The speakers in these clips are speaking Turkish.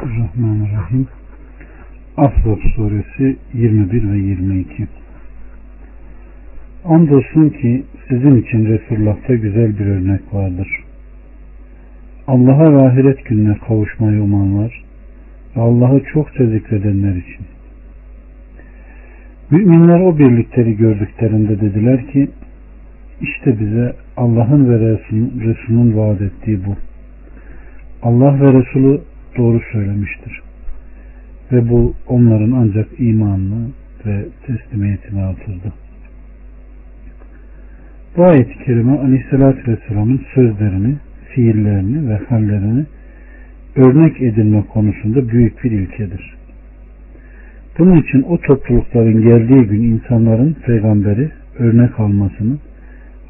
Bismillahirrahmanirrahim. Asraf suresi 21 ve 22 Andolsun ki sizin için Resulullah'ta güzel bir örnek vardır. Allah'a ve ahiret gününe kavuşmayı umanlar ve Allah'ı çokça zikredenler için. Müminler o birlikleri gördüklerinde dediler ki işte bize Allah'ın ve Resul'ün vaat ettiği bu. Allah ve Resulü doğru söylemiştir. Ve bu onların ancak imanını ve teslimiyetini artırdı. Bu ayet-i kerime Aleyhisselatü Vesselam'ın sözlerini, fiillerini ve hallerini örnek edilme konusunda büyük bir ilkedir. Bunun için o toplulukların geldiği gün insanların peygamberi örnek almasını,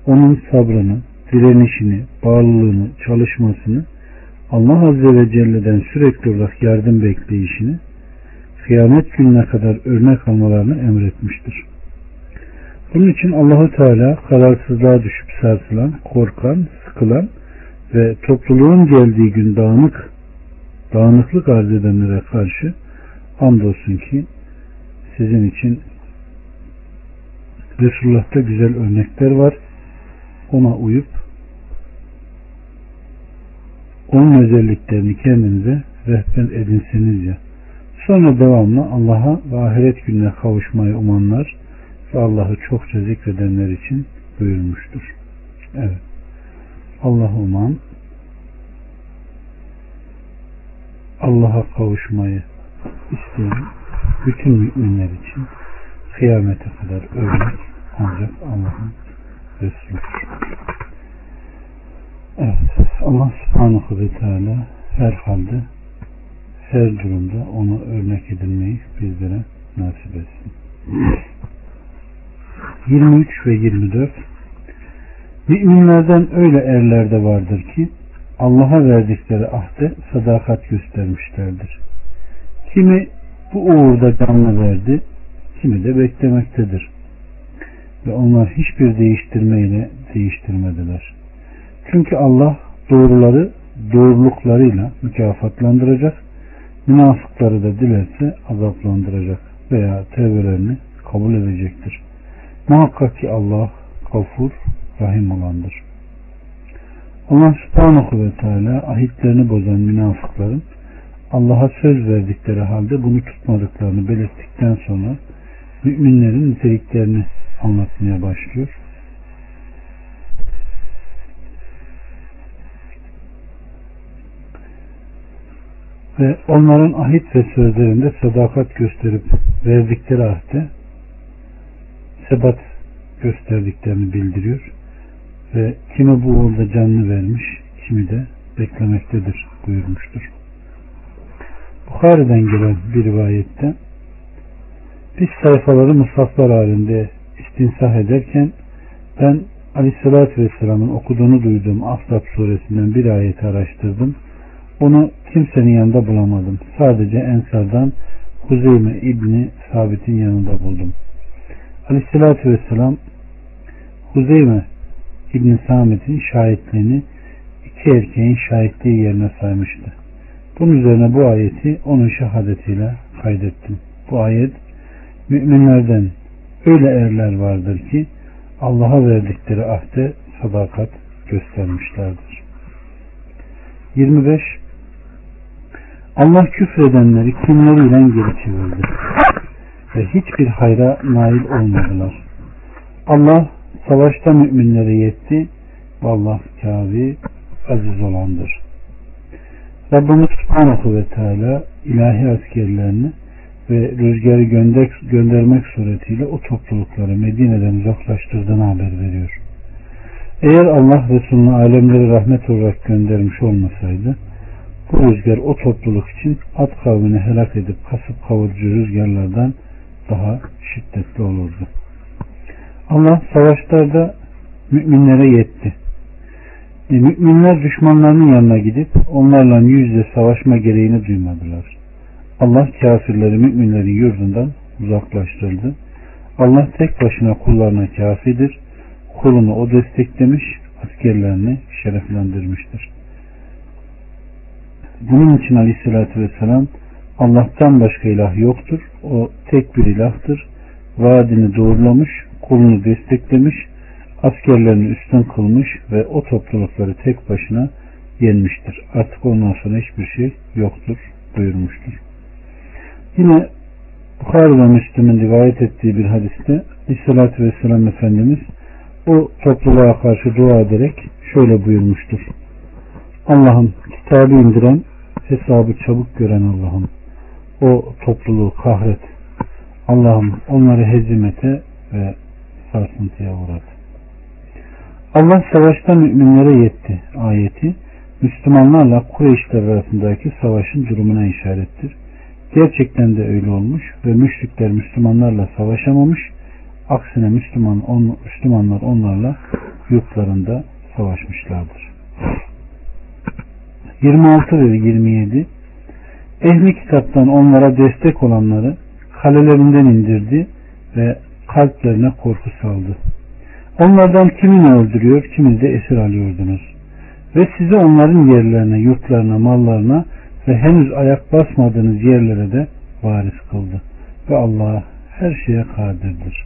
onun sabrını, direnişini, bağlılığını, çalışmasını, Allah Azze ve Celle'den sürekli olarak yardım bekleyişini, kıyamet gününe kadar örnek almalarını emretmiştir. Bunun için Allahu Teala kararsızlığa düşüp sarsılan, korkan, sıkılan ve topluluğun geldiği gün dağınık, dağınıklık arz edenlere karşı andolsun ki sizin için Resulullah'ta güzel örnekler var. Ona uyup onun özelliklerini kendinize rehber edinseniz ya. Sonra devamlı Allah'a ve ahiret gününe kavuşmayı umanlar ve Allah'ı çokça zikredenler için buyurmuştur. Evet. Allah uman Allah'a kavuşmayı isteyen bütün müminler için kıyamete kadar örnek ancak Allah'ın Resulüdür. Evet. Allah subhanahu ve teala her halde her durumda onu örnek edilmeyi bizlere nasip etsin. 23 ve 24 Müminlerden öyle erler de vardır ki Allah'a verdikleri ahde sadakat göstermişlerdir. Kimi bu uğurda canlı verdi, kimi de beklemektedir. Ve onlar hiçbir değiştirmeyle değiştirmediler. Çünkü Allah doğruları doğruluklarıyla mükafatlandıracak, münafıkları da dilerse azaplandıracak veya tevbelerini kabul edecektir. Muhakkak ki Allah gafur, rahim olandır. Allah subhanahu ve teala ahitlerini bozan münafıkların Allah'a söz verdikleri halde bunu tutmadıklarını belirttikten sonra müminlerin niteliklerini anlatmaya başlıyor. Ve onların ahit ve sözlerinde sadakat gösterip verdikleri ahde sebat gösterdiklerini bildiriyor ve kimi bu uğurda canını vermiş kimi de beklemektedir buyurmuştur. Bukhari'den gelen bir rivayette biz sayfaları musaflar halinde istinsah ederken ben Aleyhisselatü Vesselam'ın okuduğunu duyduğum Ahzab suresinden bir ayeti araştırdım onu kimsenin yanında bulamadım. Sadece Ensar'dan Huzeyme İbni Sabit'in yanında buldum. Aleyhissalatü Vesselam Huzeyme İbni Samet'in şahitliğini iki erkeğin şahitliği yerine saymıştı. Bunun üzerine bu ayeti onun şehadetiyle kaydettim. Bu ayet müminlerden öyle erler vardır ki Allah'a verdikleri ahde sadakat göstermişlerdir. 25 Allah küfredenleri kimleriyle geri çevirdi. Ve hiçbir hayra nail olmadılar. Allah savaşta müminlere yetti. Vallah kavi aziz olandır. Rabbimiz Subhanahu ve Teala ilahi askerlerini ve rüzgarı gönder, göndermek suretiyle o toplulukları Medine'den uzaklaştırdığını haber veriyor. Eğer Allah Resulü'nü alemleri rahmet olarak göndermiş olmasaydı bu rüzgar o topluluk için at kavmini helak edip kasıp kavurucu rüzgarlardan daha şiddetli olurdu. Allah savaşlarda müminlere yetti. E, müminler düşmanlarının yanına gidip onlarla yüzle savaşma gereğini duymadılar. Allah kafirleri müminlerin yurdundan uzaklaştırdı. Allah tek başına kullarına kafidir. Kulunu o desteklemiş, askerlerini şereflendirmiştir. Bunun için aleyhissalatü vesselam Allah'tan başka ilah yoktur. O tek bir ilahtır. Vaadini doğrulamış, kulunu desteklemiş, askerlerini üstün kılmış ve o toplulukları tek başına yenmiştir. Artık ondan sonra hiçbir şey yoktur buyurmuştur. Yine Bukhari ve Müslüm'ün rivayet ettiği bir hadiste Aleyhisselatü Vesselam Efendimiz o topluluğa karşı dua ederek şöyle buyurmuştur. Allah'ım kitabı indiren, hesabı çabuk gören Allah'ım o topluluğu kahret. Allah'ım onları hezimete ve sarsıntıya uğrat. Allah savaşta müminlere yetti ayeti Müslümanlarla Kureyşler arasındaki savaşın durumuna işarettir. Gerçekten de öyle olmuş ve müşrikler Müslümanlarla savaşamamış. Aksine Müslüman, on, Müslümanlar onlarla yurtlarında savaşmışlardır. 26 ve 27 Ehli kitaptan onlara destek olanları kalelerinden indirdi ve kalplerine korku saldı. Onlardan kimini öldürüyor, kimini de esir alıyordunuz. Ve size onların yerlerine, yurtlarına, mallarına ve henüz ayak basmadığınız yerlere de varis kıldı. Ve Allah her şeye kadirdir.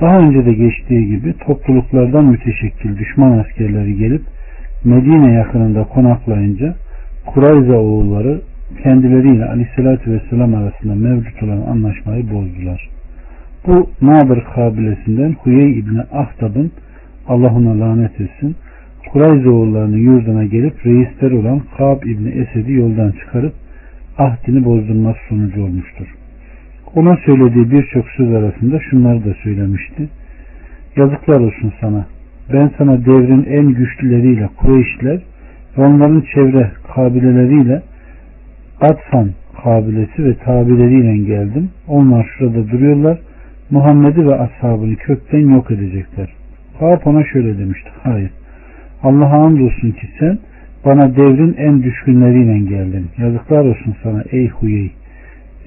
Daha önce de geçtiği gibi topluluklardan müteşekkil düşman askerleri gelip Medine yakınında konaklayınca Kurayza oğulları kendileriyle aleyhissalatü vesselam arasında mevcut olan anlaşmayı bozdular. Bu Nadir kabilesinden Huyey İbni Ahtab'ın Allah ona lanet etsin Kurayza oğullarının yurduna gelip reisler olan Kab İbni Esed'i yoldan çıkarıp ahdini bozdurması sonucu olmuştur. Ona söylediği birçok söz arasında şunları da söylemişti. Yazıklar olsun sana. Ben sana devrin en güçlüleriyle Kureyşler ve onların çevre kabileleriyle Atfan kabilesi ve tabileriyle geldim. Onlar şurada duruyorlar. Muhammed'i ve ashabını kökten yok edecekler. Kâb ona şöyle demişti. Hayır. Allah'a andolsun ki sen bana devrin en düşkünleriyle geldin. Yazıklar olsun sana ey Huyey.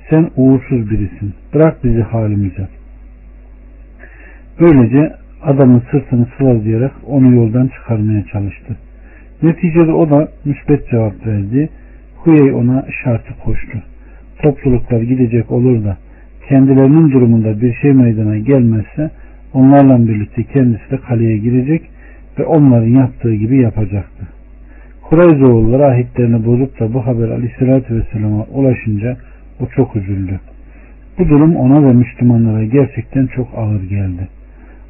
Sen uğursuz birisin. Bırak bizi halimize. Böylece adamın sırtını sıvazlayarak onu yoldan çıkarmaya çalıştı. Neticede o da müsbet cevap verdi. Huyey ona şartı koştu. Topluluklar gidecek olur da kendilerinin durumunda bir şey meydana gelmezse onlarla birlikte kendisi de kaleye girecek ve onların yaptığı gibi yapacaktı. Kureyzoğulları ahitlerini bozup da bu haber aleyhissalatü vesselama ulaşınca o çok üzüldü. Bu durum ona ve Müslümanlara gerçekten çok ağır geldi.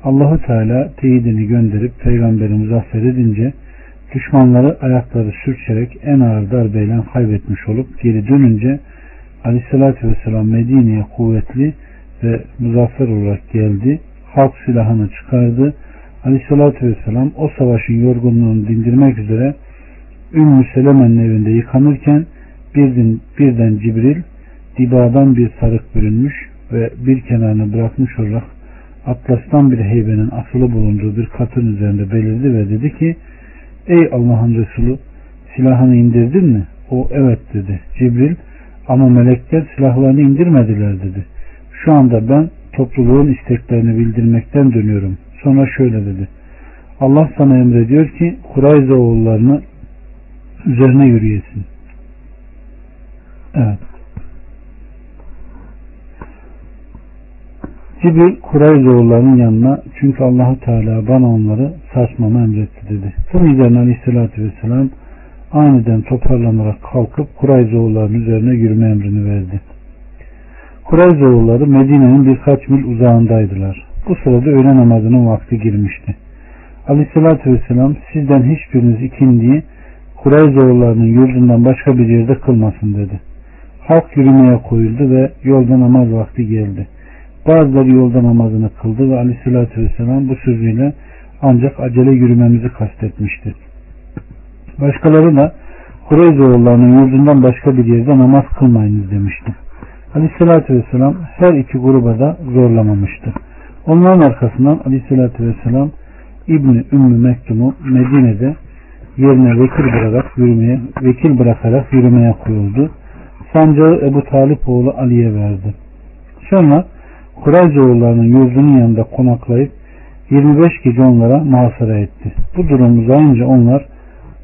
Allahu Teala teyidini gönderip peygamberi muzaffer edince düşmanları ayakları sürçerek en ağır darbeyle kaybetmiş olup geri dönünce Aleyhisselatü Vesselam Medine'ye kuvvetli ve muzaffer olarak geldi. Halk silahını çıkardı. Aleyhisselatü Vesselam o savaşın yorgunluğunu dindirmek üzere Ümmü Selemen'in evinde yıkanırken birden, birden Cibril dibadan bir sarık bürünmüş ve bir kenarını bırakmış olarak atlastan bir heybenin asılı bulunduğu bir katın üzerinde belirdi ve dedi ki Ey Allah'ın Resulü silahını indirdin mi? O evet dedi. Cibril ama melekler silahlarını indirmediler dedi. Şu anda ben topluluğun isteklerini bildirmekten dönüyorum. Sonra şöyle dedi. Allah sana emrediyor ki Kurayza oğullarını üzerine yürüyesin. Evet. Cibril Kurayza oğullarının yanına çünkü Allahu Teala bana onları saçmamı emretti dedi. Bunun üzerine Aleyhisselatü Vesselam aniden toparlanarak kalkıp Kurayzoğulların üzerine yürüme emrini verdi. Kurayzoğulları Medine'nin birkaç mil uzağındaydılar. Bu sırada öğle namazının vakti girmişti. Aleyhissalatü vesselam sizden hiçbiriniz ikindiği Kurayzoğullarının yurdundan başka bir yerde kılmasın dedi. Halk yürümeye koyuldu ve yolda namaz vakti geldi. Bazıları yolda namazını kıldı ve aleyhissalatü vesselam bu sözüyle ancak acele yürümemizi kastetmişti. Başkaları da Kureyzoğullarının yurdundan başka bir yerde namaz kılmayınız demişti. Aleyhissalatü vesselam her iki gruba da zorlamamıştı. Onların arkasından Aleyhissalatü vesselam İbni Ümmü Mektum'u Medine'de yerine vekil bırakarak yürümeye, vekil bırakarak yürümeye koyuldu. Sancağı Ebu Talip oğlu Ali'ye verdi. Sonra Kureyzoğullarının yurdunun yanında konaklayıp 25 gece onlara muhasara etti. Bu durum uzayınca onlar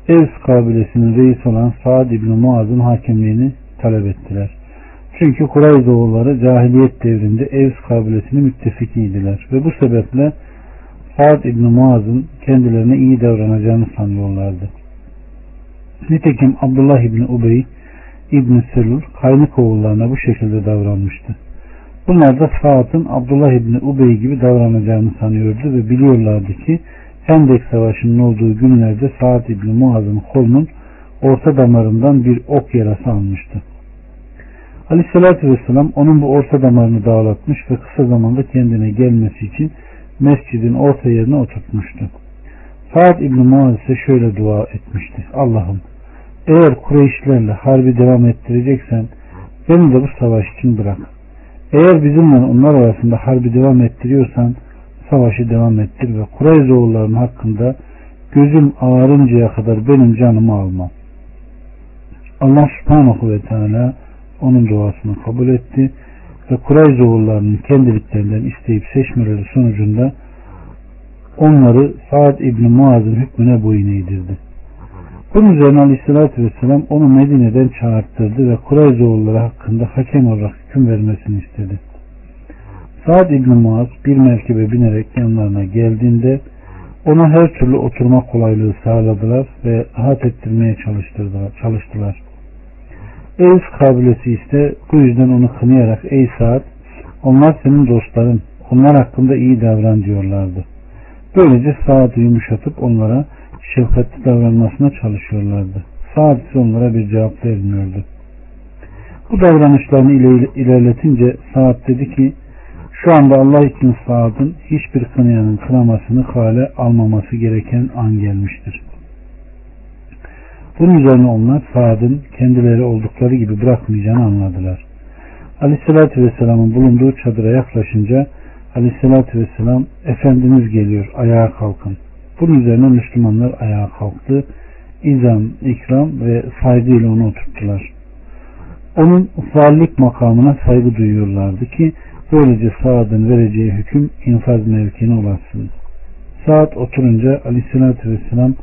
Evs kabilesinin reisi olan Saad İbni Muaz'ın hakemliğini talep ettiler. Çünkü Kurayzoğulları cahiliyet devrinde Evs kabilesinin müttefikiydiler ve bu sebeple Saad İbni Muaz'ın kendilerine iyi davranacağını sanıyorlardı. Nitekim Abdullah İbni Ubey İbni Selul kaynak oğullarına bu şekilde davranmıştı. Bunlar da Saad'ın Abdullah İbni Ubey gibi davranacağını sanıyordu ve biliyorlardı ki Hendek Savaşı'nın olduğu günlerde Saad İbni Muaz'ın kolunun orta damarından bir ok yarası almıştı. Aleyhissalatü Vesselam onun bu orta damarını dağlatmış ve kısa zamanda kendine gelmesi için mescidin orta yerine oturtmuştu. Saad İbni Muaz ise şöyle dua etmişti. Allah'ım eğer Kureyşlerle harbi devam ettireceksen beni de bu savaş için bırak. Eğer bizimle onlar arasında harbi devam ettiriyorsan savaşı devam ettir ve Kureyzoğulların hakkında gözüm ağarıncaya kadar benim canımı alma. Allah subhanahu ve teala onun duasını kabul etti ve Kureyzoğullarının kendiliklerinden isteyip seçmeleri sonucunda onları Saad İbni Muaz'ın hükmüne boyun eğdirdi. Bunun üzerine Aleyhisselatü Vesselam onu Medine'den çağırttırdı ve Kureyzoğulları hakkında hakem olarak hüküm vermesini istedi. Saad İbni Muaz bir merkebe binerek yanlarına geldiğinde ona her türlü oturma kolaylığı sağladılar ve rahat ettirmeye çalıştırdılar. çalıştılar. Evs kabilesi ise bu yüzden onu kınayarak ey Saad onlar senin dostların onlar hakkında iyi davran diyorlardı. Böylece Saad'ı yumuşatıp onlara şefkatli davranmasına çalışıyorlardı. Saad ise onlara bir cevap vermiyordu. Bu davranışlarını ilerletince Saad dedi ki şu anda Allah için Saad'ın hiçbir kınayanın kınamasını hale almaması gereken an gelmiştir. Bunun üzerine onlar Saad'ın kendileri oldukları gibi bırakmayacağını anladılar. Aleyhissalatü Vesselam'ın bulunduğu çadıra yaklaşınca Aleyhissalatü Vesselam Efendimiz geliyor ayağa kalkın. Bunun üzerine Müslümanlar ayağa kalktı. İzam, ikram ve saygıyla onu oturttular. Onun vallik makamına saygı duyuyorlardı ki böylece Saad'ın vereceği hüküm infaz mevkine ulaşsın. Saad oturunca aleyhissalatü vesselam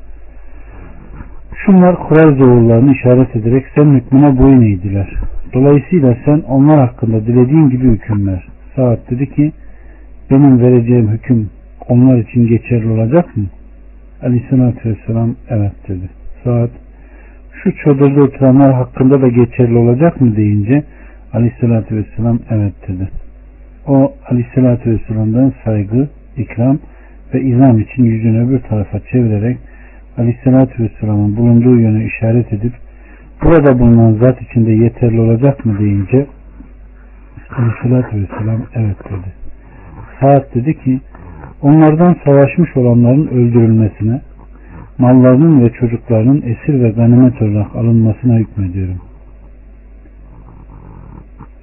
şunlar Kureyz oğullarını işaret ederek sen hükmüne boyun eğdiler. Dolayısıyla sen onlar hakkında dilediğin gibi hüküm ver. Saad dedi ki benim vereceğim hüküm onlar için geçerli olacak mı? Aleyhissalatü vesselam evet dedi. Saat şu çadırda oturanlar hakkında da geçerli olacak mı deyince Aleyhissalatü vesselam evet dedi. O Aleyhissalatü vesselam'dan saygı, ikram ve izam için yüzünü öbür tarafa çevirerek Aleyhissalatü vesselamın bulunduğu yöne işaret edip burada bulunan zat içinde yeterli olacak mı deyince Aleyhissalatü vesselam evet dedi. Saat dedi ki onlardan savaşmış olanların öldürülmesine, mallarının ve çocuklarının esir ve ganimet olarak alınmasına hükmediyorum.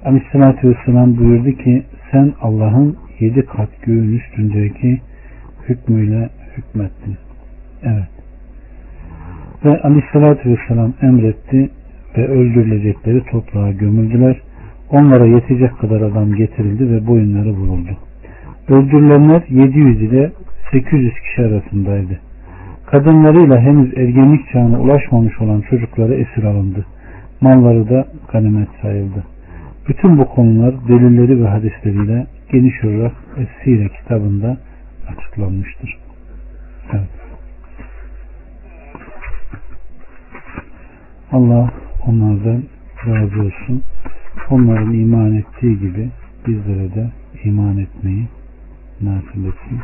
Aleyhissalatü Vesselam buyurdu ki sen Allah'ın yedi kat göğün üstündeki hükmüyle hükmettin. Evet. Ve Aleyhissalatü Vesselam emretti ve öldürülecekleri toprağa gömüldüler. Onlara yetecek kadar adam getirildi ve boyunları vuruldu. Öldürülenler 700 ile 800 kişi arasındaydı. Kadınlarıyla henüz ergenlik çağına ulaşmamış olan çocukları esir alındı. Malları da ganimet sayıldı. Bütün bu konular delilleri ve hadisleriyle geniş olarak Esire kitabında açıklanmıştır. Evet. Allah onlardan razı olsun. Onların iman ettiği gibi bizlere de iman etmeyi nasip etsin.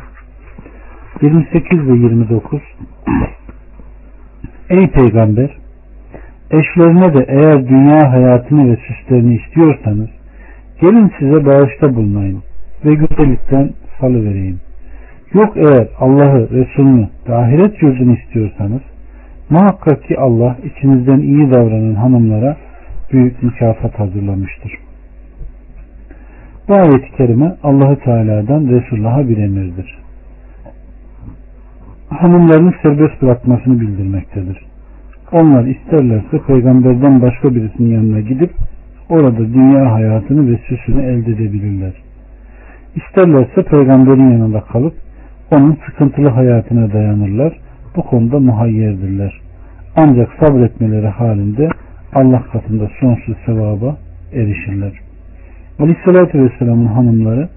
28 ve 29 Ey peygamber eşlerine de eğer dünya hayatını ve süslerini istiyorsanız gelin size bağışta bulunayım ve güzellikten salıvereyim. Yok eğer Allah'ı, Resulünü ve ahiret yurdunu istiyorsanız muhakkak ki Allah içinizden iyi davranan hanımlara büyük mükafat hazırlamıştır. Bu ayet-i kerime Allahu Teala'dan Resulullah'a bir emirdir. Hanımlarını serbest bırakmasını bildirmektedir. Onlar isterlerse peygamberden başka birisinin yanına gidip orada dünya hayatını ve süsünü elde edebilirler. İsterlerse peygamberin yanında kalıp onun sıkıntılı hayatına dayanırlar. Bu konuda muhayyerdirler. Ancak sabretmeleri halinde Allah katında sonsuz sevaba erişirler. Aleyhissalatü Vesselam'ın hanımları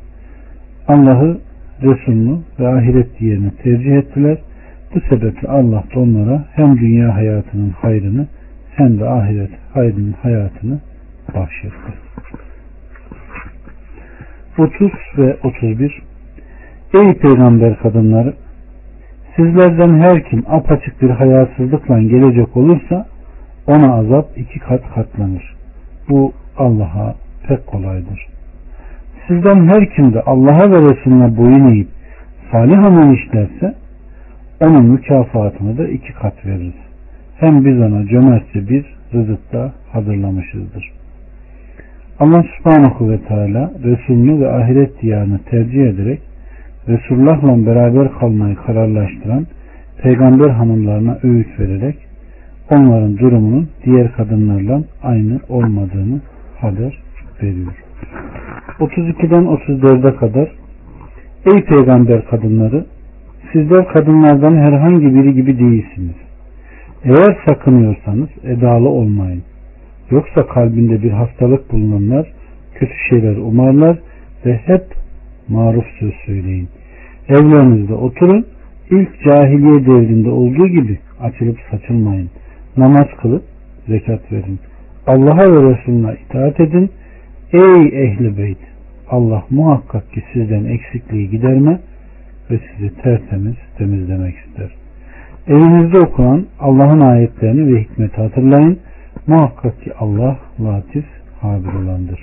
Allah'ı, Resulünü ve ahiret diğerini tercih ettiler. Bu sebeple Allah da onlara hem dünya hayatının hayrını hem de ahiret hayrının hayatını bahşetti. 30 ve 31 Ey peygamber kadınları sizlerden her kim apaçık bir hayasızlıkla gelecek olursa ona azap iki kat katlanır. Bu Allah'a pek kolaydır. Sizden her kim de Allah'a ve Resulüne boyun eğip salih amel işlerse onun mükafatını da iki kat veririz. Hem biz ona cömertçe bir rızık da hazırlamışızdır. Allah subhanahu ve teala Resulünü ve ahiret diyarını tercih ederek Resulullah'la beraber kalmayı kararlaştıran peygamber hanımlarına öğüt vererek onların durumunun diğer kadınlarla aynı olmadığını haber veriyor. 32'den 34'e kadar Ey peygamber kadınları sizler kadınlardan herhangi biri gibi değilsiniz. Eğer sakınıyorsanız edalı olmayın. Yoksa kalbinde bir hastalık bulunanlar kötü şeyler umarlar ve hep maruf söz söyleyin. Evlerinizde oturun. İlk cahiliye devrinde olduğu gibi açılıp saçılmayın. Namaz kılıp zekat verin. Allah'a ve Resulüne itaat edin. Ey ehli beyt! Allah muhakkak ki sizden eksikliği giderme ve sizi tertemiz temizlemek ister. Evinizde okunan Allah'ın ayetlerini ve hikmeti hatırlayın. Muhakkak ki Allah latif habir olandır.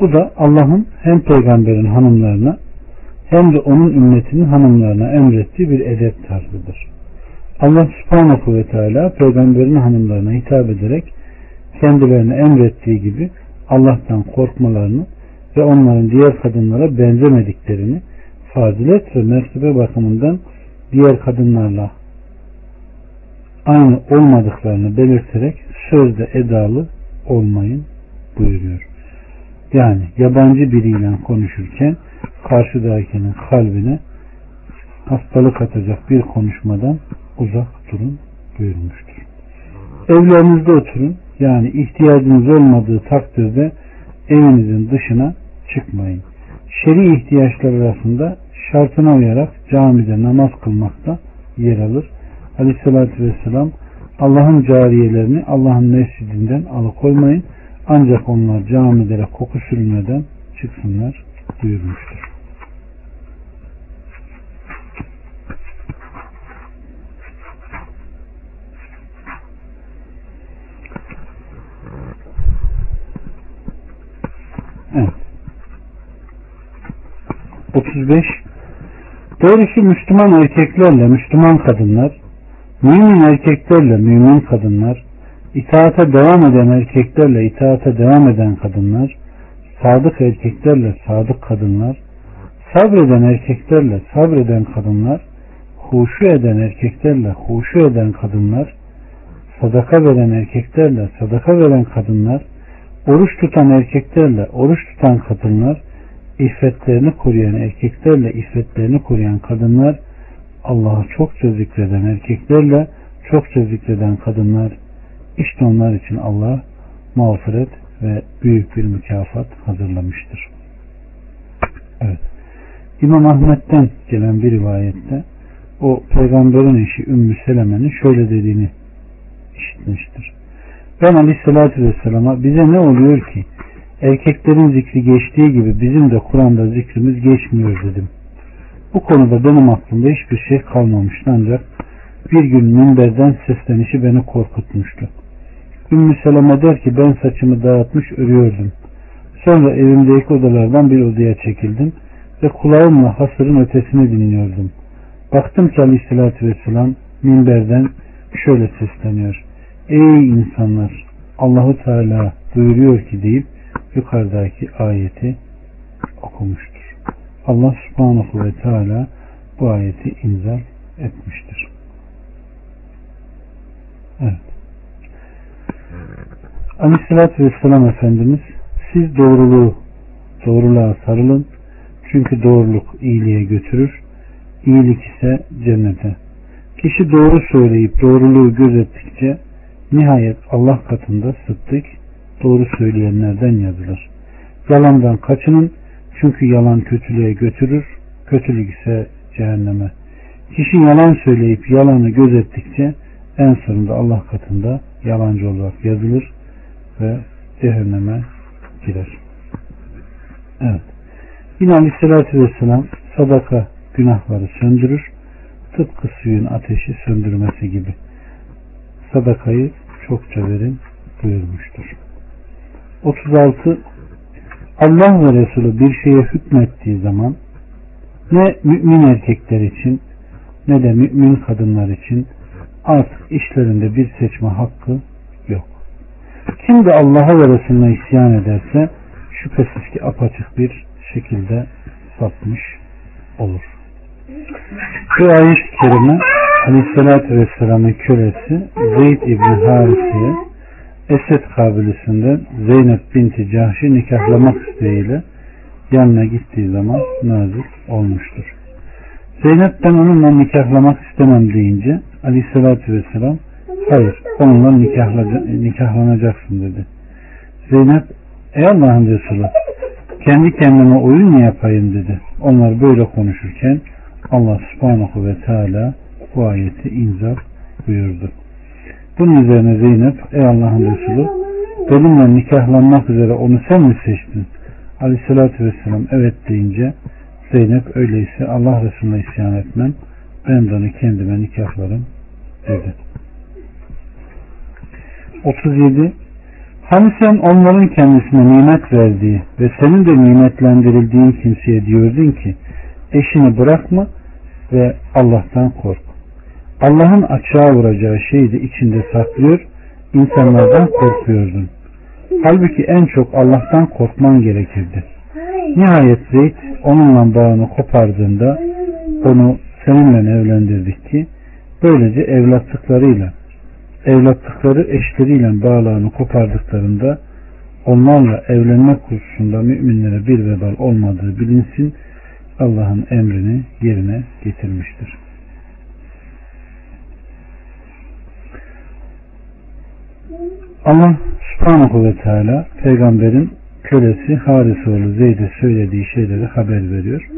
Bu da Allah'ın hem peygamberin hanımlarına hem de onun ümmetinin hanımlarına emrettiği bir edep tarzıdır. Allah subhanahu ve teala peygamberin hanımlarına hitap ederek kendilerine emrettiği gibi Allah'tan korkmalarını ve onların diğer kadınlara benzemediklerini fazilet ve mertebe bakımından diğer kadınlarla aynı olmadıklarını belirterek sözde edalı olmayın buyuruyor. Yani yabancı biriyle konuşurken karşıdakinin kalbine hastalık atacak bir konuşmadan uzak durun buyurmuştur. Evlerinizde oturun yani ihtiyacınız olmadığı takdirde evinizin dışına çıkmayın. Şer'i ihtiyaçlar arasında şartına uyarak camide namaz kılmakta yer alır. Aleyhissalatü vesselam Allah'ın cariyelerini Allah'ın mescidinden alıkoymayın. Ancak onlar camilere koku sürmeden çıksınlar buyurmuştur. Evet. 35 Doğrusu Müslüman erkeklerle Müslüman kadınlar, mümin erkeklerle mümin kadınlar, itaate devam eden erkeklerle itaate devam eden kadınlar, sadık erkeklerle sadık kadınlar, sabreden erkeklerle sabreden kadınlar, huşu eden erkeklerle huşu eden kadınlar, sadaka veren erkeklerle sadaka veren kadınlar, oruç tutan erkeklerle oruç tutan kadınlar, iffetlerini koruyan erkeklerle iffetlerini koruyan kadınlar, Allah'ı çokça zikreden erkeklerle çokça zikreden kadınlar, işte onlar için Allah mağfiret ve büyük bir mükafat hazırlamıştır. Evet. İmam Ahmet'ten gelen bir rivayette o peygamberin eşi Ümmü Seleme'nin şöyle dediğini işitmiştir. Ben aleyhissalatü vesselama bize ne oluyor ki erkeklerin zikri geçtiği gibi bizim de Kur'an'da zikrimiz geçmiyor dedim. Bu konuda benim aklımda hiçbir şey kalmamıştı ancak bir gün minberden seslenişi beni korkutmuştu. Ümmü Seleme der ki ben saçımı dağıtmış örüyordum. Sonra evimdeki odalardan bir odaya çekildim ve kulağımla hasırın ötesini dinliyordum. Baktım ki aleyhissalatü vesselam minberden şöyle sesleniyor. Ey insanlar Allahu Teala buyuruyor ki deyip yukarıdaki ayeti okumuştur. Allah subhanahu ve teala bu ayeti imza etmiştir. Evet. Aleyhissalatü Vesselam Efendimiz siz doğruluğu doğruluğa sarılın çünkü doğruluk iyiliğe götürür iyilik ise cennete Kişi doğru söyleyip doğruluğu gözettikçe nihayet Allah katında sıddık doğru söyleyenlerden yazılır. Yalandan kaçının çünkü yalan kötülüğe götürür, kötülük ise cehenneme. Kişi yalan söyleyip yalanı gözettikçe en sonunda Allah katında yalancı olarak yazılır ve cehenneme girer. Evet. Yine Aleyhisselatü Vesselam sadaka günahları söndürür. Tıpkı suyun ateşi söndürmesi gibi. Sadakayı çokça verin buyurmuştur. 36 Allah ve Resulü bir şeye hükmettiği zaman ne mümin erkekler için ne de mümin kadınlar için artık işlerinde bir seçme hakkı yok. Kim de Allah'a ve Resulüne isyan ederse şüphesiz ki apaçık bir şekilde sapmış olur. Bu ayet-i kerime Aleyhisselatü Vesselam'ın kölesi Zeyd İbni Harise'ye Esed kabilesinden Zeynep binti Cahşi nikahlamak isteğiyle yanına gittiği zaman nazil olmuştur. Zeynep ben onunla nikahlamak istemem deyince Aleyhisselatü Vesselam hayır onunla nikahlanacaksın dedi. Zeynep ey Allah'ın Resulü kendi kendime oyun mu yapayım dedi. Onlar böyle konuşurken Allah subhanahu ve teala bu ayeti inzal buyurdu. Bunun üzerine Zeynep ey Allah'ın Resulü benimle nikahlanmak üzere onu sen mi seçtin? Aleyhissalatü vesselam evet deyince Zeynep öyleyse Allah Resulüne isyan etmem ben de onu kendime nikahlarım dedi. 37 Hani sen onların kendisine nimet verdiği ve senin de nimetlendirildiğin kimseye diyordun ki eşini bırakma ve Allah'tan kork. Allah'ın açığa vuracağı şeyi de içinde saklıyor, insanlardan korkuyordun. Halbuki en çok Allah'tan korkman gerekirdi. Nihayet Zeyd onunla bağını kopardığında onu seninle evlendirdik ki böylece evlatlıklarıyla evlatlıkları eşleriyle bağlarını kopardıklarında onlarla evlenmek hususunda müminlere bir vebal olmadığı bilinsin Allah'ın emrini yerine getirmiştir. Allah subhanahu ve teala peygamberin kölesi Haris oğlu Zeyd'e söylediği şeyleri haber veriyor.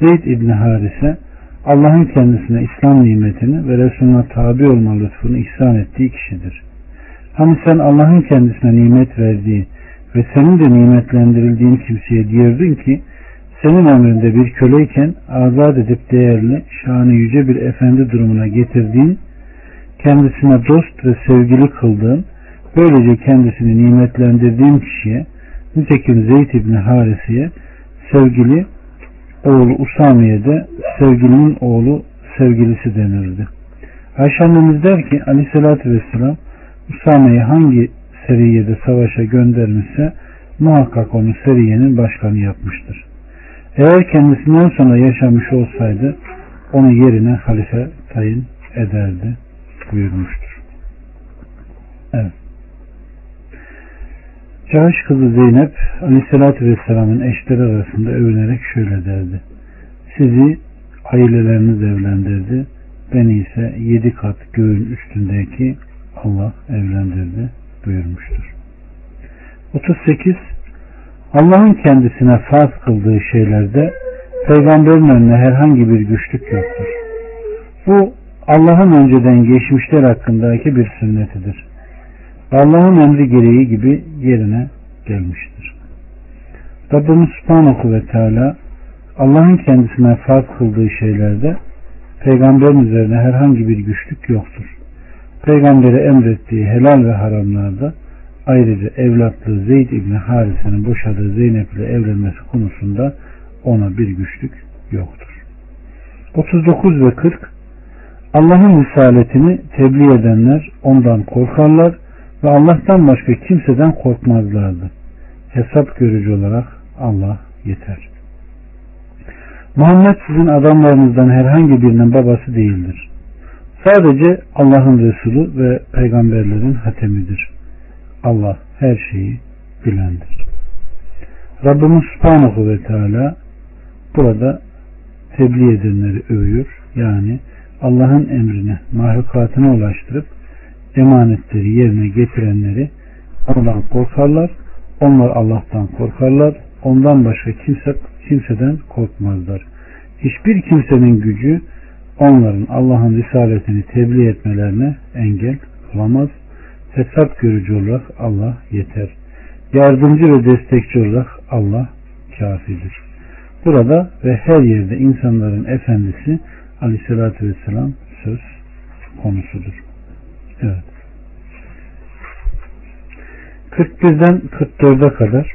Zeyd İbni Harise Allah'ın kendisine İslam nimetini ve Resulüne tabi olma lütfunu ihsan ettiği kişidir. Hani sen Allah'ın kendisine nimet verdiği ve senin de nimetlendirildiğin kimseye diyordun ki senin emrinde bir köleyken azat edip değerli, şanı yüce bir efendi durumuna getirdiğin, kendisine dost ve sevgili kıldığın, böylece kendisini nimetlendirdiğin kişiye, nitekim Zeyd İbni Harise'ye sevgili oğlu Usame'ye de sevgilinin oğlu sevgilisi denirdi. Ayşe annemiz der ki aleyhissalatü vesselam Usame'yi hangi seriyede savaşa göndermişse muhakkak onu seriyenin başkanı yapmıştır. Eğer kendisinden sonra yaşamış olsaydı onu yerine halife tayin ederdi buyurmuştur. Evet. Cahş kızı Zeynep Aleyhisselatü Vesselam'ın eşleri arasında övünerek şöyle derdi. Sizi aileleriniz evlendirdi. Beni ise yedi kat göğün üstündeki Allah evlendirdi buyurmuştur. 38 Allah'ın kendisine farz kıldığı şeylerde peygamberin önüne herhangi bir güçlük yoktur. Bu Allah'ın önceden geçmişler hakkındaki bir sünnetidir. Allah'ın emri gereği gibi yerine gelmiştir. Rabbimiz Subhanahu ve Teala Allah'ın kendisine farz kıldığı şeylerde peygamberin üzerine herhangi bir güçlük yoktur. Peygamberi emrettiği helal ve haramlarda ayrıca evlatlığı Zeyd İbni Harise'nin boşadığı Zeynep ile evlenmesi konusunda ona bir güçlük yoktur. 39 ve 40 Allah'ın risaletini tebliğ edenler ondan korkarlar ve Allah'tan başka kimseden korkmazlardı. Hesap görücü olarak Allah yeter. Muhammed sizin adamlarınızdan herhangi birinin babası değildir. Sadece Allah'ın Resulü ve peygamberlerin hatemidir. Allah her şeyi bilendir. Rabbimiz Subhanahu ve Teala burada tebliğ edenleri övüyor. Yani Allah'ın emrini mahlukatına ulaştırıp emanetleri yerine getirenleri ondan korkarlar. Onlar Allah'tan korkarlar. Ondan başka kimse kimseden korkmazlar. Hiçbir kimsenin gücü onların Allah'ın risaletini tebliğ etmelerine engel olamaz. Hesap görücü olarak Allah yeter. Yardımcı ve destekçi olarak Allah kafidir. Burada ve her yerde insanların efendisi aleyhissalatü vesselam söz konusudur. Evet. 41'den 44'e kadar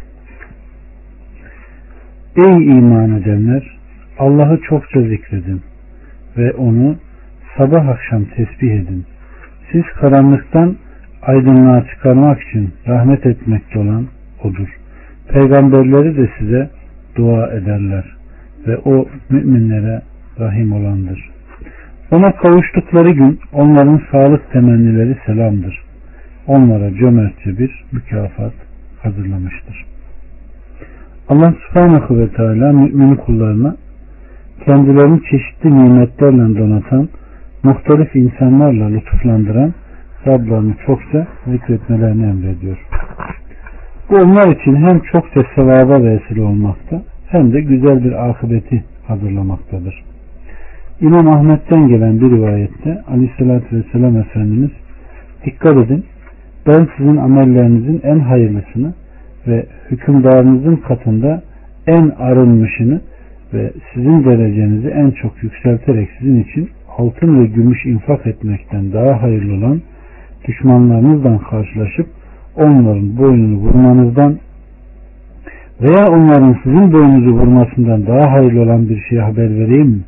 Ey iman edenler Allah'ı çokça zikredin ve onu sabah akşam tesbih edin. Siz karanlıktan aydınlığa çıkarmak için rahmet etmekte olan odur. Peygamberleri de size dua ederler ve o müminlere rahim olandır. Ona kavuştukları gün onların sağlık temennileri selamdır. Onlara cömertçe bir mükafat hazırlamıştır. Allah subhanahu ve teala mümin kullarına kendilerini çeşitli nimetlerle donatan, muhtelif insanlarla lütuflandıran Rablarını çokça zikretmelerini emrediyor. Bu onlar için hem çokça sevaba vesile olmakta hem de güzel bir akıbeti hazırlamaktadır. İmam Ahmet'ten gelen bir rivayette Aleyhisselatü Vesselam Efendimiz dikkat edin ben sizin amellerinizin en hayırlısını ve hükümdarınızın katında en arınmışını ve sizin derecenizi en çok yükselterek sizin için altın ve gümüş infak etmekten daha hayırlı olan düşmanlarınızla karşılaşıp onların boynunu vurmanızdan veya onların sizin boynunuzu vurmasından daha hayırlı olan bir şeye haber vereyim mi?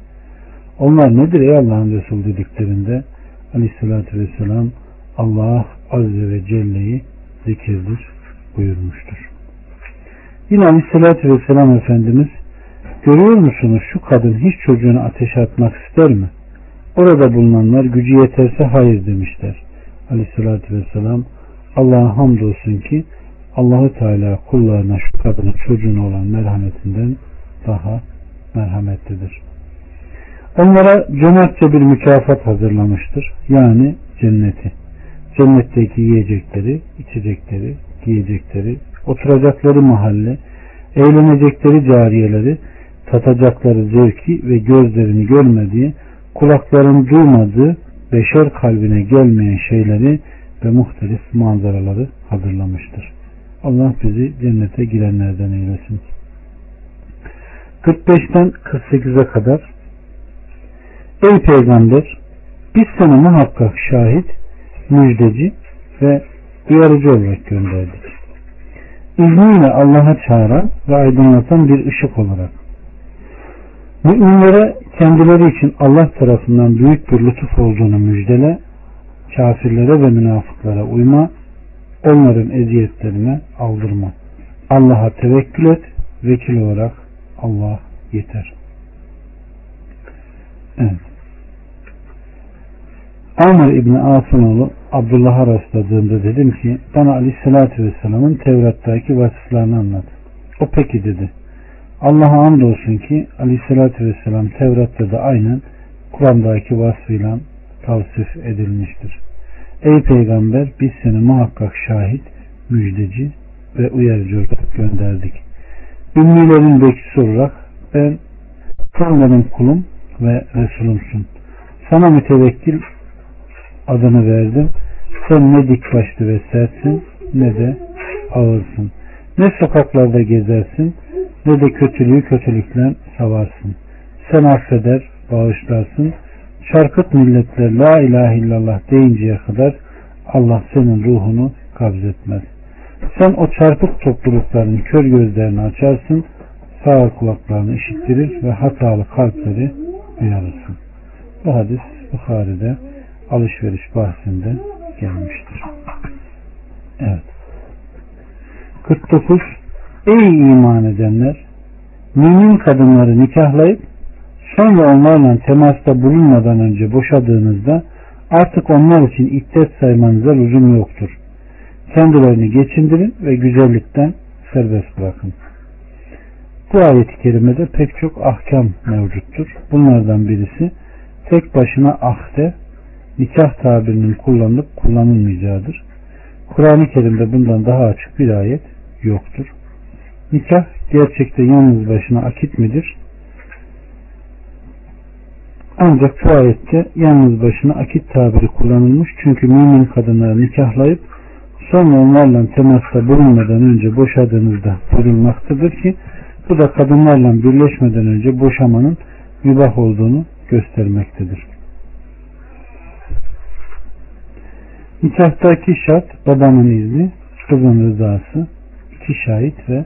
Onlar nedir ey Allah'ın Resulü dediklerinde aleyhissalatü vesselam Allah Azze ve Celle'yi zikirdir buyurmuştur. Yine aleyhissalatü vesselam Efendimiz görüyor musunuz şu kadın hiç çocuğunu ateşe atmak ister mi? Orada bulunanlar gücü yeterse hayır demişler. Aleyhissalatü vesselam Allah'a hamdolsun ki Allahu Teala kullarına şu kadının çocuğuna olan merhametinden daha merhametlidir. Onlara cömertçe bir mükafat hazırlamıştır. Yani cenneti. Cennetteki yiyecekleri, içecekleri, giyecekleri, oturacakları mahalle, eğlenecekleri cariyeleri, tatacakları zevki ve gözlerini görmediği, kulakların duymadığı, beşer kalbine gelmeyen şeyleri ve muhtelif manzaraları hazırlamıştır. Allah bizi cennete girenlerden eylesin. 45'ten 48'e kadar Ey Peygamber biz sana muhakkak şahit, müjdeci ve uyarıcı olarak gönderdik. İzniyle Allah'a çağıran ve aydınlatan bir ışık olarak. Müminlere kendileri için Allah tarafından büyük bir lütuf olduğunu müjdele, kafirlere ve münafıklara uyma, onların eziyetlerine aldırma. Allah'a tevekkül et, vekil olarak Allah yeter. Evet. Amr İbni As'ın oğlu Abdullah'a rastladığımda dedim ki bana Aleyhisselatü Vesselam'ın Tevrat'taki vasıflarını anlat. O peki dedi. Allah'a andolsun ki Aleyhisselatü Vesselam Tevrat'ta da aynen Kur'an'daki vasfıyla tavsif edilmiştir. Ey peygamber biz seni muhakkak şahit, müjdeci ve uyarıcı olarak gönderdik. Ümmilerin bekçisi olarak ben benim kulum ve Resulümsün. Sana mütevekkil adını verdim. Sen ne dik başlı ve sertsin ne de ağırsın. Ne sokaklarda gezersin ne de kötülüğü kötülükle savarsın. Sen affeder, bağışlarsın. Çarkıt milletler la ilahe illallah deyinceye kadar Allah senin ruhunu kabzetmez. Sen o çarpık toplulukların kör gözlerini açarsın, sağ kulaklarını işittirir ve hatalı kalpleri uyarırsın. Bu hadis Bukhari'de alışveriş bahsinde gelmiştir. Evet. 49. Ey iman edenler! Mümin kadınları nikahlayıp sonra onlarla temasta bulunmadan önce boşadığınızda artık onlar için iddet saymanıza lüzum yoktur. Kendilerini geçindirin ve güzellikten serbest bırakın. Bu ayet-i kerimede pek çok ahkam mevcuttur. Bunlardan birisi tek başına ahde nikah tabirinin kullanılıp kullanılmayacağıdır. Kur'an-ı Kerim'de bundan daha açık bir ayet yoktur. Nikah gerçekte yalnız başına akit midir? Ancak bu ayette yalnız başına akit tabiri kullanılmış. Çünkü mümin kadınları nikahlayıp sonra onlarla temasta bulunmadan önce boşadığınızda buyurulmaktadır ki bu da kadınlarla birleşmeden önce boşamanın mübah olduğunu göstermektedir. Nikahtaki şart babanın izni, kızın rızası, iki şahit ve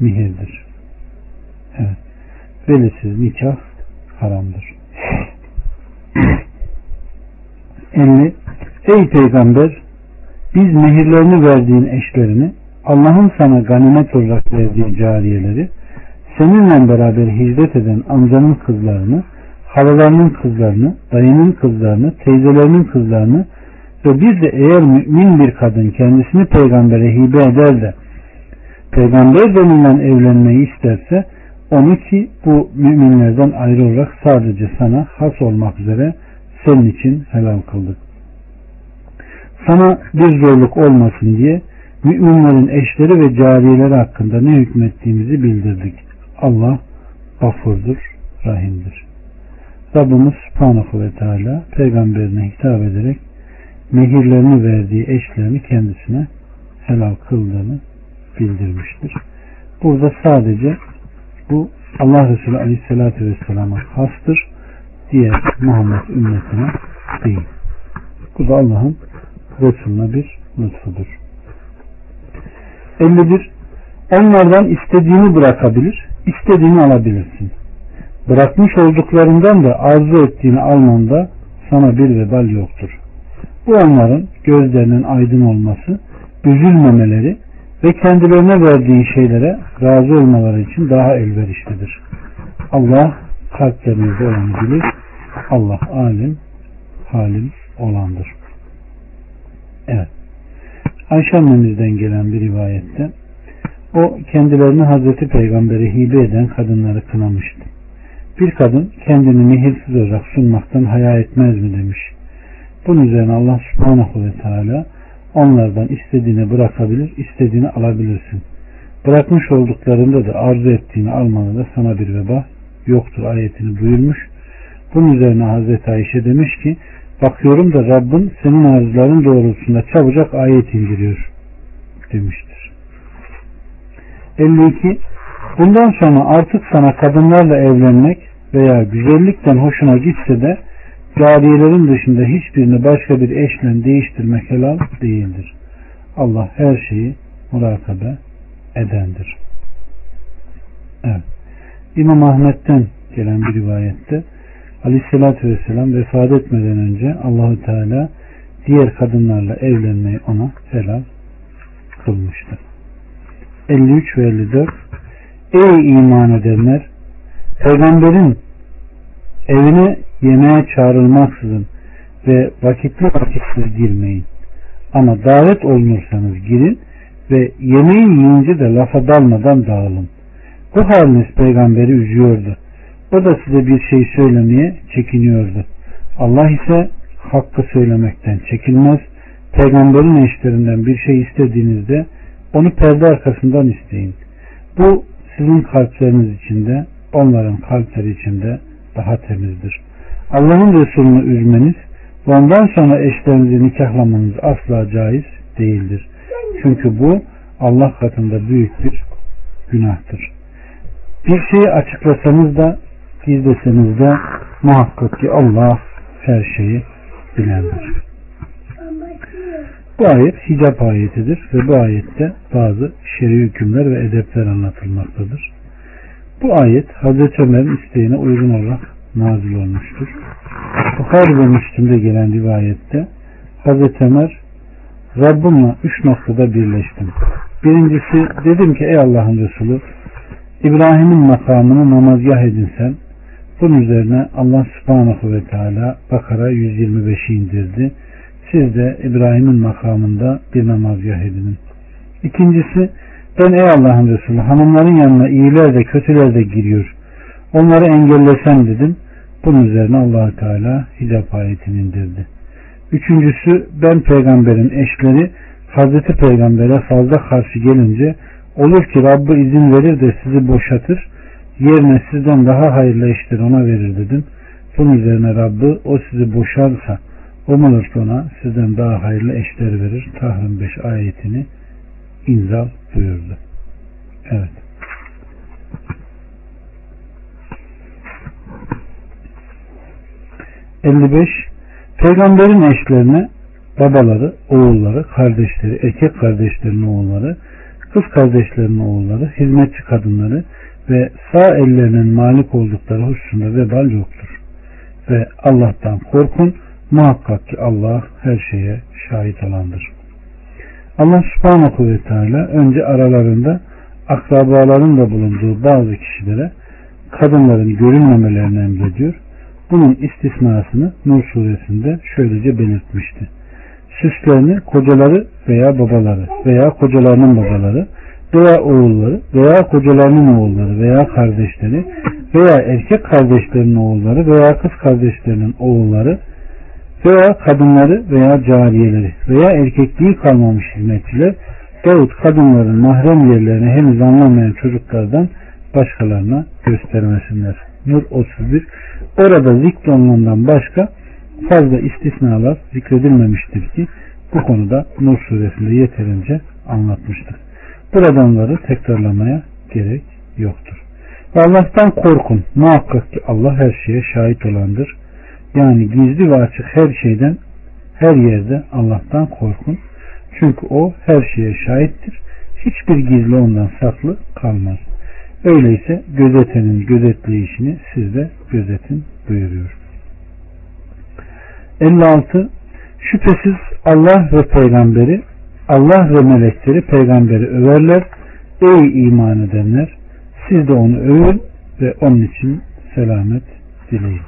mihirdir. Evet. Velisiz nikah haramdır. 50. Ey peygamber biz mehirlerini verdiğin eşlerini Allah'ın sana ganimet olarak verdiği cariyeleri seninle beraber hicret eden amcanın kızlarını, halalarının kızlarını, dayının kızlarını, teyzelerinin kızlarını ve bir de eğer mümin bir kadın kendisini peygambere hibe eder de peygamber denilen evlenmeyi isterse onu ki bu müminlerden ayrı olarak sadece sana has olmak üzere senin için helal kıldık. Sana bir zorluk olmasın diye müminlerin eşleri ve cariyeleri hakkında ne hükmettiğimizi bildirdik. Allah gafurdur, rahimdir. Rabbimiz Subhanahu ve Teala peygamberine hitap ederek mehirlerini verdiği eşlerini kendisine helal kıldığını bildirmiştir. Burada sadece bu Allah Resulü Aleyhisselatü Vesselam'a hastır. Diğer Muhammed ümmetine değil. Bu da Allah'ın Resulüne bir lütfudur. 51. Onlardan istediğini bırakabilir, istediğini alabilirsin. Bırakmış olduklarından da arzu ettiğini almanda sana bir vebal yoktur. Bu onların gözlerinin aydın olması, üzülmemeleri ve kendilerine verdiği şeylere razı olmaları için daha elverişlidir. Allah kalplerinizde olanı bilir. Allah alim, halim olandır. Evet. Ayşe annemizden gelen bir rivayette o kendilerini Hazreti Peygamber'e hibe eden kadınları kınamıştı. Bir kadın kendini mihirsiz olarak sunmaktan haya etmez mi demiş. Bunun üzerine Allah subhanahu ve teala onlardan istediğini bırakabilir, istediğini alabilirsin. Bırakmış olduklarında da arzu ettiğini almanı da sana bir veba yoktur ayetini buyurmuş. Bunun üzerine Hazreti Ayşe demiş ki bakıyorum da Rabbin senin arzuların doğrultusunda çabucak ayet indiriyor demiştir. 52. Bundan sonra artık sana kadınlarla evlenmek veya güzellikten hoşuna gitse de cariyelerin dışında hiçbirini başka bir eşle değiştirmek helal değildir. Allah her şeyi murakabe edendir. Evet. İmam Ahmet'ten gelen bir rivayette Aleyhisselatü Vesselam vefat etmeden önce Allahü Teala diğer kadınlarla evlenmeyi ona helal kılmıştır. 53 ve 54 Ey iman edenler Peygamberin evine yemeğe çağrılmaksızın ve vakitli vakitli girmeyin. Ama davet olunursanız girin ve yemeği yiyince de lafa dalmadan dağılın. Bu haliniz peygamberi üzüyordu. O da size bir şey söylemeye çekiniyordu. Allah ise hakkı söylemekten çekinmez. Peygamberin eşlerinden bir şey istediğinizde onu perde arkasından isteyin. Bu sizin kalpleriniz içinde, onların kalpleri içinde daha temizdir. Allah'ın Resulünü üzmeniz ve ondan sonra eşlerinizi nikahlamanız asla caiz değildir. Çünkü bu Allah katında büyük bir günahtır. Bir şeyi açıklasanız da gizleseniz de muhakkak ki Allah her şeyi bilendir. Bu ayet hicap ayetidir ve bu ayette bazı şer'i hükümler ve edepler anlatılmaktadır. Bu ayet Hazreti Ömer'in isteğine uygun olarak nazil olmuştur. Bukhari ve Müslim'de gelen rivayette Hazreti Ömer Rabbimle üç noktada birleştim. Birincisi dedim ki ey Allah'ın Resulü İbrahim'in makamını namazgah edinsen bunun üzerine Allah subhanahu ve teala Bakara 125'i indirdi. Siz de İbrahim'in makamında bir namazgah edinin. İkincisi ben ey Allah'ın Resulü hanımların yanına iyiler de kötüler de giriyor. Onları engellesem dedim. Bunun üzerine allah Teala hicap ayetini indirdi. Üçüncüsü ben peygamberin eşleri Hazreti Peygamber'e fazla karşı gelince olur ki Rabbı izin verir de sizi boşatır yerine sizden daha hayırlı eşleri ona verir dedim. Bunun üzerine Rabbı o sizi boşarsa umulur ki ona sizden daha hayırlı eşler verir. Tahrim 5 ayetini inzal buyurdu. Evet. ...55... Peygamberin eşlerine babaları, oğulları, kardeşleri, erkek kardeşlerinin oğulları, kız kardeşlerinin oğulları, hizmetçi kadınları ve sağ ellerinin malik oldukları hususunda vebal yoktur. Ve Allah'tan korkun, muhakkak ki Allah her şeye şahit olandır. Allah subhanahu ve teala önce aralarında akrabaların da bulunduğu bazı kişilere kadınların görünmemelerini emrediyor. Bunun istisnasını Nur suresinde şöylece belirtmişti. Süslerini kocaları veya babaları veya kocalarının babaları veya oğulları veya kocalarının oğulları veya kardeşleri veya erkek kardeşlerinin oğulları veya kız kardeşlerinin oğulları veya kadınları veya cariyeleri veya erkekliği kalmamış hizmetçiler yahut kadınların mahrem yerlerini henüz anlamayan çocuklardan başkalarına göstermesinler. Nur 31 Orada zikronundan başka fazla istisnalar zikredilmemiştir ki bu konuda Nur suresinde yeterince anlatmıştık. Burada onları tekrarlamaya gerek yoktur. Ve Allah'tan korkun. Muhakkak ki Allah her şeye şahit olandır. Yani gizli ve açık her şeyden her yerde Allah'tan korkun. Çünkü o her şeye şahittir. Hiçbir gizli ondan saklı kalmaz. Öyleyse gözetenin gözetleyişini siz de gözetin buyuruyor. 56. Şüphesiz Allah ve peygamberi Allah ve melekleri peygamberi överler. Ey iman edenler siz de onu övün ve onun için selamet dileyin.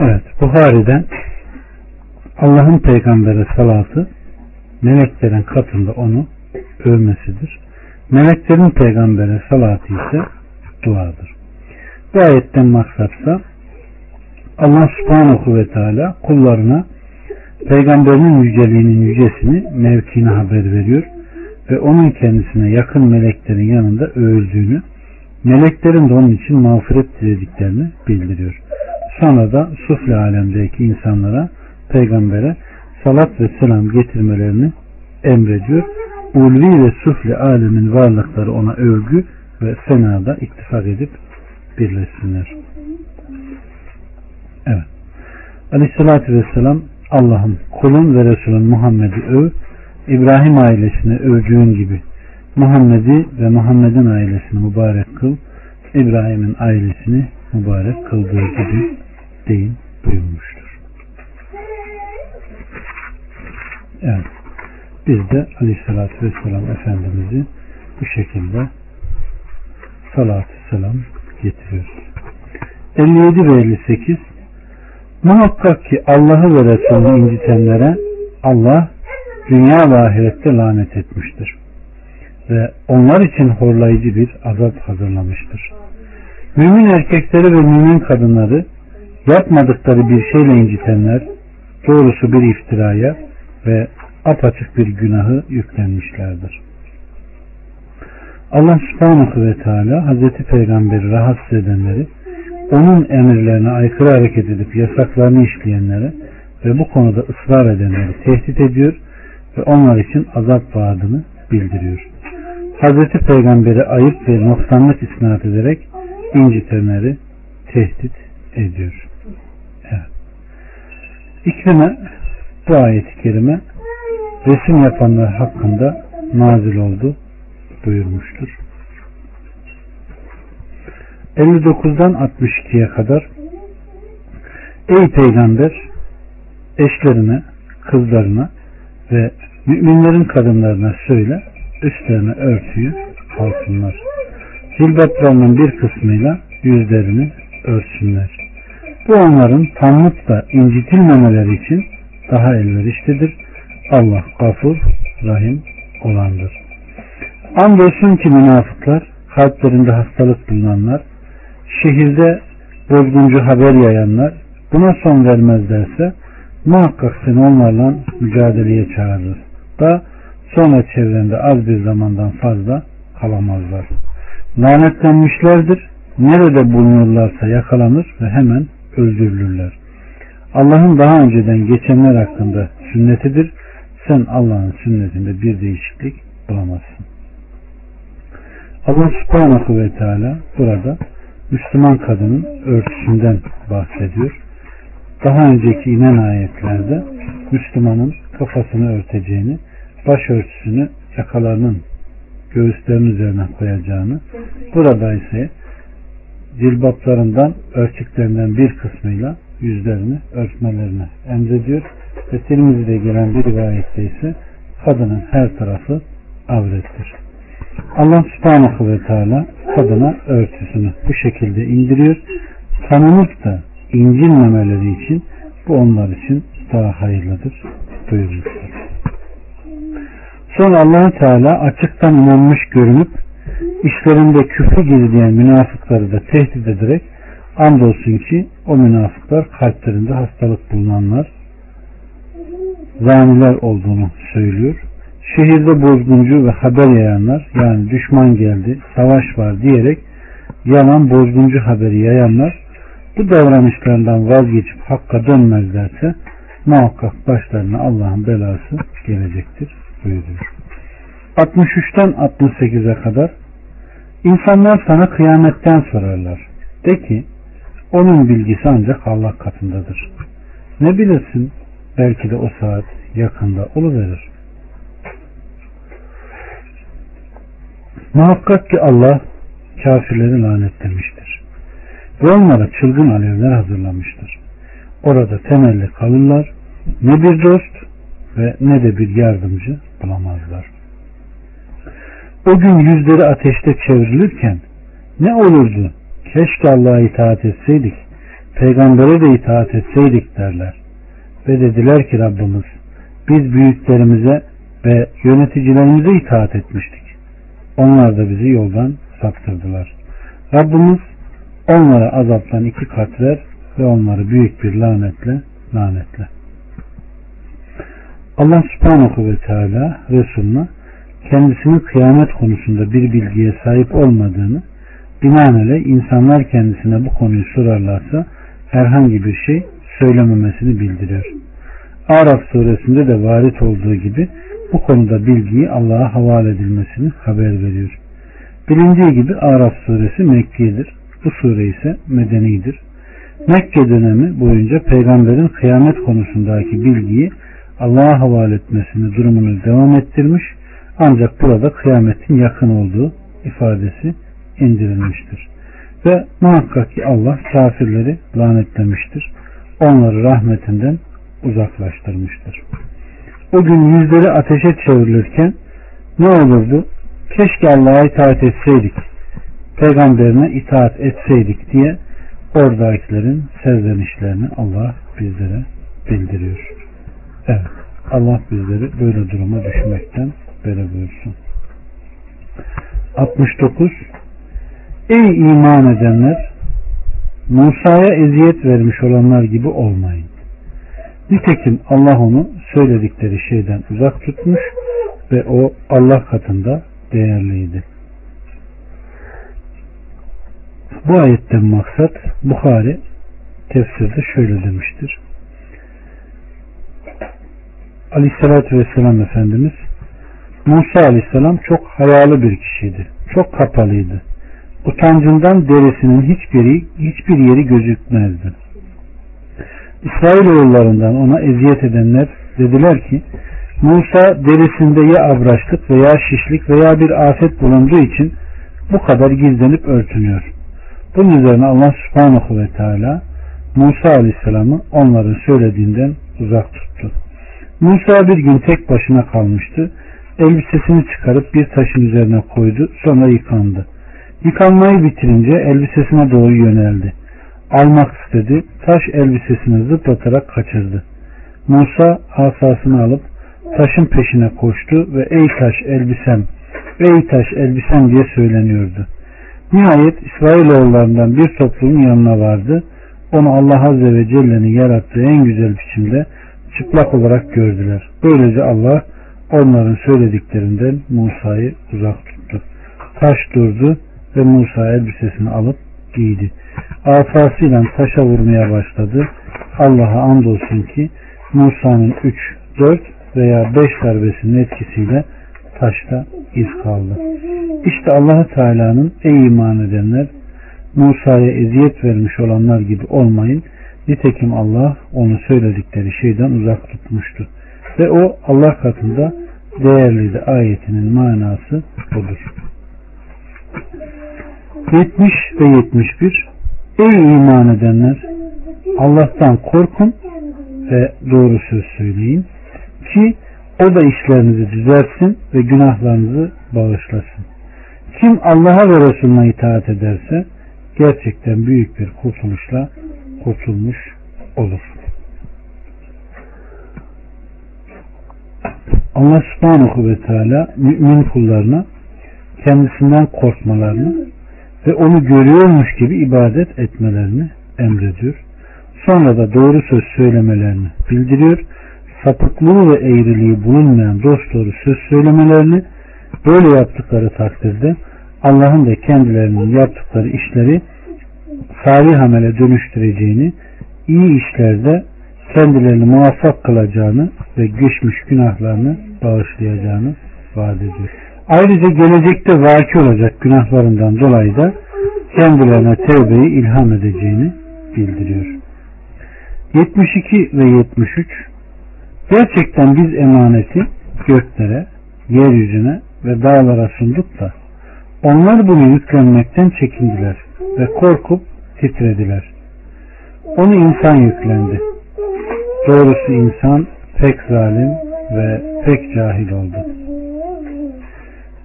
Evet Buhari'den Allah'ın peygambere salatı meleklerin katında onu övmesidir. Meleklerin peygambere salatı ise duadır. Bu ayetten maksatsa Allah subhanahu ve teala kullarına peygamberinin yüceliğinin yücesini mevkine haber veriyor ve onun kendisine yakın meleklerin yanında övüldüğünü meleklerin de onun için mağfiret dilediklerini bildiriyor. Sonra da sufle alemdeki insanlara peygambere salat ve selam getirmelerini emrediyor. Ulvi ve sufle alemin varlıkları ona övgü ve senada ittifak edip birleşsinler. Evet. Aleyhissalatü Vesselam Allah'ım kulun ve Resulün Muhammed'i öv, İbrahim ailesine övdüğün gibi Muhammed'i ve Muhammed'in ailesini mübarek kıl, İbrahim'in ailesini mübarek kıldığı gibi deyin buyurmuştur. Evet. Biz de Aleyhisselatü Vesselam Efendimiz'i bu şekilde salatü selam getiriyoruz. 57 ve 58 Muhakkak ki Allah'ı ve Resulünü incitenlere Allah dünya ve ahirette lanet etmiştir. Ve onlar için horlayıcı bir azap hazırlamıştır. Mümin erkekleri ve mümin kadınları yapmadıkları bir şeyle incitenler doğrusu bir iftiraya ve apaçık bir günahı yüklenmişlerdir. Allah subhanahu ve teala Hazreti Peygamberi rahatsız edenleri onun emirlerine aykırı hareket edip yasaklarını işleyenlere ve bu konuda ısrar edenleri tehdit ediyor ve onlar için azap vaadını bildiriyor. Hazreti Peygamber'i ayıp ve noksanlık isnat ederek incitenleri tehdit ediyor. Evet. İkrime bu ayet-i kerime resim yapanlar hakkında nazil oldu buyurmuştur. 59'dan 62'ye kadar Ey peygamber eşlerine, kızlarına ve müminlerin kadınlarına söyle üstlerine örtüyü alsınlar. Zilbatlarının bir kısmıyla yüzlerini örtsünler. Bu onların tanlıkla incitilmemeleri için daha elverişlidir. Allah gafur, rahim olandır. Andolsun ki münafıklar, kalplerinde hastalık bulunanlar, şehirde bozguncu haber yayanlar buna son vermezlerse muhakkak seni onlarla mücadeleye çağırır. Da sonra çevrende az bir zamandan fazla kalamazlar. Lanetlenmişlerdir. Nerede bulunurlarsa yakalanır ve hemen öldürülürler. Allah'ın daha önceden geçenler hakkında sünnetidir. Sen Allah'ın sünnetinde bir değişiklik bulamazsın. Allah subhanahu ve teala burada Müslüman kadının örtüsünden bahsediyor. Daha önceki inen ayetlerde Müslümanın kafasını örteceğini, başörtüsünü yakalarının göğüslerinin üzerine koyacağını, burada ise cilbaplarından örtüklerinden bir kısmıyla yüzlerini örtmelerini emrediyor. Ve Tirmizi'de gelen bir rivayette ise kadının her tarafı avrettir. Allah subhanahu ve teala kadına örtüsünü bu şekilde indiriyor. Tanınıp da incinmemeleri için bu onlar için daha hayırlıdır buyurmuştur. Sonra allah Teala açıktan inanmış görünüp işlerinde küfrü gizleyen münafıkları da tehdit ederek andolsun ki o münafıklar kalplerinde hastalık bulunanlar zaniler olduğunu söylüyor. Şehirde bozguncu ve haber yayanlar yani düşman geldi, savaş var diyerek yalan bozguncu haberi yayanlar bu davranışlarından vazgeçip hakka dönmezlerse muhakkak başlarına Allah'ın belası gelecektir buyuruyor. 63'ten 68'e kadar insanlar sana kıyametten sorarlar. De ki onun bilgisi ancak Allah katındadır. Ne bilirsin belki de o saat yakında oluverir. Muhakkak ki Allah kafirleri lanetlemiştir. Ve onlara çılgın alevler hazırlamıştır. Orada temelli kalırlar. Ne bir dost ve ne de bir yardımcı bulamazlar. O gün yüzleri ateşte çevrilirken ne olurdu keşke Allah'a itaat etseydik peygambere de itaat etseydik derler. Ve dediler ki Rabbimiz biz büyüklerimize ve yöneticilerimize itaat etmiştik. Onlar da bizi yoldan saptırdılar. Rabbimiz onlara azaptan iki kat ver ve onları büyük bir lanetle lanetle. Allah subhanahu ve teala Resulüne kendisinin kıyamet konusunda bir bilgiye sahip olmadığını binaenaleyh insanlar kendisine bu konuyu sorarlarsa herhangi bir şey söylememesini bildiriyor. Araf suresinde de varit olduğu gibi bu konuda bilgiyi Allah'a havale edilmesini haber veriyor. Bilindiği gibi Araf suresi Mekke'dir. Bu sure ise Medeni'dir. Mekke dönemi boyunca peygamberin kıyamet konusundaki bilgiyi Allah'a havale etmesini durumunu devam ettirmiş ancak burada kıyametin yakın olduğu ifadesi indirilmiştir. Ve muhakkak ki Allah kafirleri lanetlemiştir. Onları rahmetinden uzaklaştırmıştır. O gün yüzleri ateşe çevrilirken ne olurdu? Keşke Allah'a itaat etseydik, peygamberine itaat etseydik diye oradakilerin serzenişlerini Allah bizlere bildiriyor. Evet. Allah bizleri böyle duruma düşmekten beri buyursun. 69 Ey iman edenler Musa'ya eziyet vermiş olanlar gibi olmayın. Nitekim Allah onu söyledikleri şeyden uzak tutmuş ve o Allah katında değerliydi. Bu ayetten maksat Bukhari tefsirde şöyle demiştir. Aleyhissalatü Vesselam Efendimiz Musa Aleyhisselam çok hayalı bir kişiydi. Çok kapalıydı. Utancından derisinin hiçbiri, hiçbir yeri gözükmezdi. İsrailoğullarından ona eziyet edenler dediler ki Musa derisinde ya abraçlık veya şişlik veya bir afet bulunduğu için bu kadar gizlenip örtünüyor. Bunun üzerine Allah subhanahu ve teala Musa aleyhisselamı onların söylediğinden uzak tuttu. Musa bir gün tek başına kalmıştı. Elbisesini çıkarıp bir taşın üzerine koydu. Sonra yıkandı. Yıkanmayı bitirince elbisesine doğru yöneldi. Almak istedi. Taş elbisesini zıplatarak kaçırdı. Musa asasını alıp taşın peşine koştu ve ey taş elbisem, ey taş elbisem diye söyleniyordu. Nihayet İsrailoğullarından bir toplumun yanına vardı. Onu Allah Azze ve Celle'nin yarattığı en güzel biçimde çıplak olarak gördüler. Böylece Allah onların söylediklerinden Musa'yı uzak tuttu. Taş durdu ve Musa elbisesini alıp giydi. Asasıyla taşa vurmaya başladı. Allah'a andolsun ki Musa'nın 3, 4 veya 5 darbesinin etkisiyle taşta iz kaldı. İşte allah Teala'nın ey iman edenler Musa'ya eziyet vermiş olanlar gibi olmayın. Nitekim Allah onu söyledikleri şeyden uzak tutmuştu. Ve o Allah katında değerliydi ayetinin manası odur. 70 ve 71 Ey iman edenler Allah'tan korkun ve doğru söz söyleyin ki o da işlerinizi düzeltsin ve günahlarınızı bağışlasın. Kim Allah'a ve Resulüne itaat ederse gerçekten büyük bir kurtuluşla kurtulmuş olur. Allah subhanahu ve teala mümin kullarına kendisinden korkmalarını ve onu görüyormuş gibi ibadet etmelerini emrediyor. Sonra da doğru söz söylemelerini bildiriyor. Sapıklığı ve eğriliği bulunmayan dost doğru söz söylemelerini böyle yaptıkları takdirde Allah'ın da kendilerinin yaptıkları işleri salih amele dönüştüreceğini, iyi işlerde kendilerini muvaffak kılacağını ve geçmiş günahlarını bağışlayacağını vaat ediyor. Ayrıca gelecekte vaki olacak günahlarından dolayı da kendilerine tevbeyi ilham edeceğini bildiriyor. 72 ve 73 Gerçekten biz emaneti göklere, yeryüzüne ve dağlara sunduk da onlar bunu yüklenmekten çekindiler ve korkup titrediler. Onu insan yüklendi. Doğrusu insan pek zalim ve pek cahil oldu.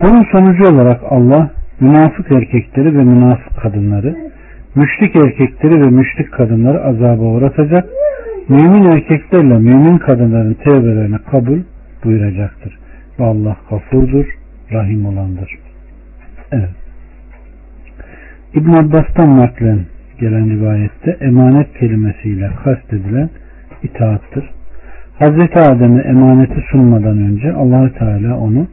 Bunun sonucu olarak Allah münafık erkekleri ve münafık kadınları, müşrik erkekleri ve müşrik kadınları azaba uğratacak, mümin erkeklerle mümin kadınların tevbelerini kabul buyuracaktır. Ve Allah gafurdur, rahim olandır. Evet. İbn Abbas'tan naklen gelen rivayette emanet kelimesiyle kastedilen itaattır. Hazreti Adem'e emaneti sunmadan önce allah Teala onu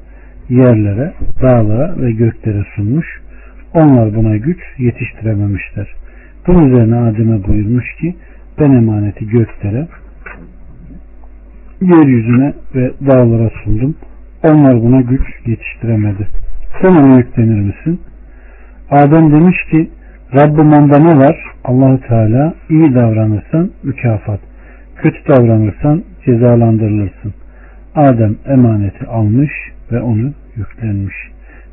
yerlere, dağlara ve göklere sunmuş. Onlar buna güç yetiştirememişler. Bunun üzerine Adem'e buyurmuş ki ben emaneti göklere, yeryüzüne ve dağlara sundum. Onlar buna güç yetiştiremedi. Sen ona yüklenir misin? Adem demiş ki Rabbim onda ne var? Allahu Teala iyi davranırsan mükafat, kötü davranırsan cezalandırılırsın. Adem emaneti almış ve onu yüklenmiş.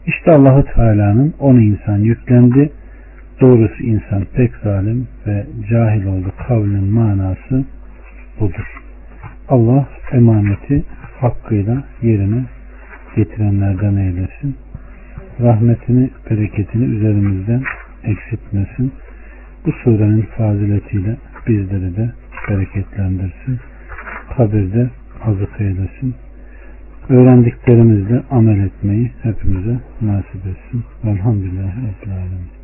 İşte Allahu Teala'nın onu insan yüklendi. Doğrusu insan pek zalim ve cahil oldu. Kavlin manası budur. Allah emaneti hakkıyla yerine getirenlerden eylesin. Rahmetini, bereketini üzerimizden eksiltmesin. Bu surenin faziletiyle bizleri de bereketlendirsin. Kabirde azık eylesin. Öğrendiklerimizle amel etmeyi hepimize nasip etsin. Velhamdülillah. Rabbil.